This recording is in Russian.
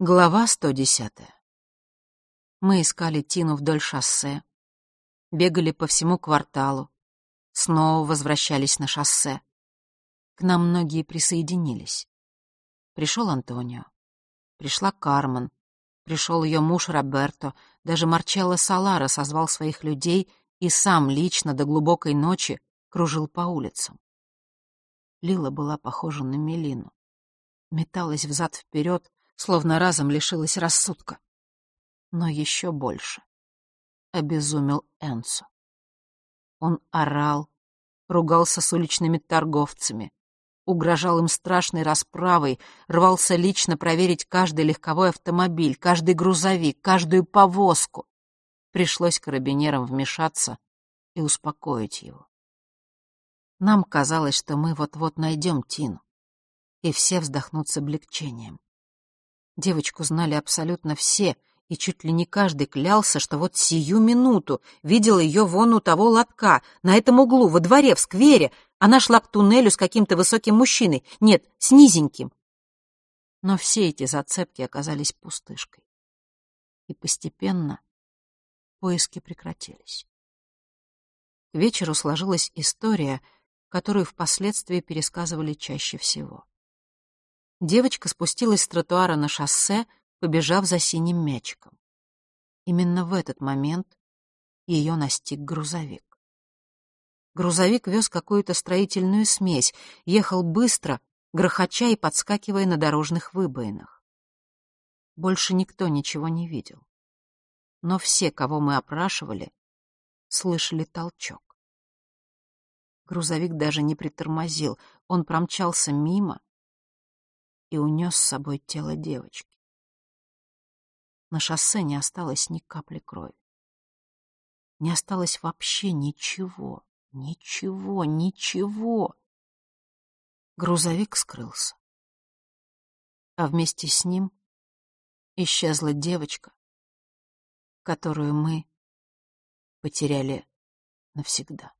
Глава 110. Мы искали Тину вдоль шоссе, бегали по всему кварталу, снова возвращались на шоссе. К нам многие присоединились. Пришел Антонио, пришла Кармен, пришел ее муж Роберто, даже Марчелло Салара созвал своих людей и сам лично до глубокой ночи кружил по улицам. Лила была похожа на Мелину. Металась взад-вперед, словно разом лишилась рассудка. Но еще больше обезумел Энсо. Он орал, ругался с уличными торговцами, угрожал им страшной расправой, рвался лично проверить каждый легковой автомобиль, каждый грузовик, каждую повозку. Пришлось карабинерам вмешаться и успокоить его. Нам казалось, что мы вот-вот найдем Тину, и все вздохнут с облегчением. Девочку знали абсолютно все, и чуть ли не каждый клялся, что вот сию минуту видел ее вон у того лотка, на этом углу, во дворе, в сквере. Она шла к туннелю с каким-то высоким мужчиной. Нет, с низеньким. Но все эти зацепки оказались пустышкой. И постепенно поиски прекратились. К вечеру сложилась история, которую впоследствии пересказывали чаще всего. Девочка спустилась с тротуара на шоссе, побежав за синим мячиком. Именно в этот момент ее настиг грузовик. Грузовик вез какую-то строительную смесь, ехал быстро, грохоча и подскакивая на дорожных выбоинах. Больше никто ничего не видел. Но все, кого мы опрашивали, слышали толчок. Грузовик даже не притормозил, он промчался мимо, и унес с собой тело девочки. На шоссе не осталось ни капли крови. Не осталось вообще ничего, ничего, ничего. Грузовик скрылся. А вместе с ним исчезла девочка, которую мы потеряли навсегда.